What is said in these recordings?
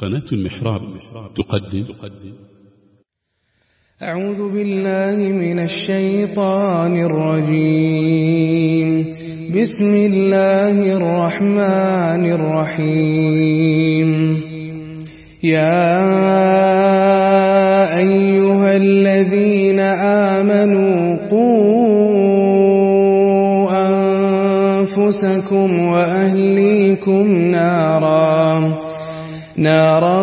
قناة المحراب تقدم. أعوذ بالله من الشيطان الرجيم. بسم الله الرحمن الرحيم. يا أيها الذين آمنوا قوا أنفسكم وأهليكم نارا. نارا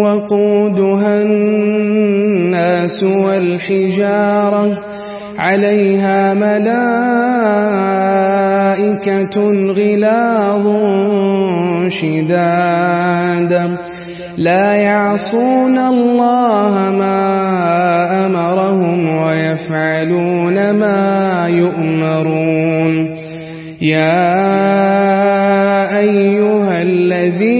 وقودها الناس والحجارة عليها ملائكة غلاظ شداد. لا يعصون الله ما أمرهم ويفعلون ما يؤمرون. يا أيها الذين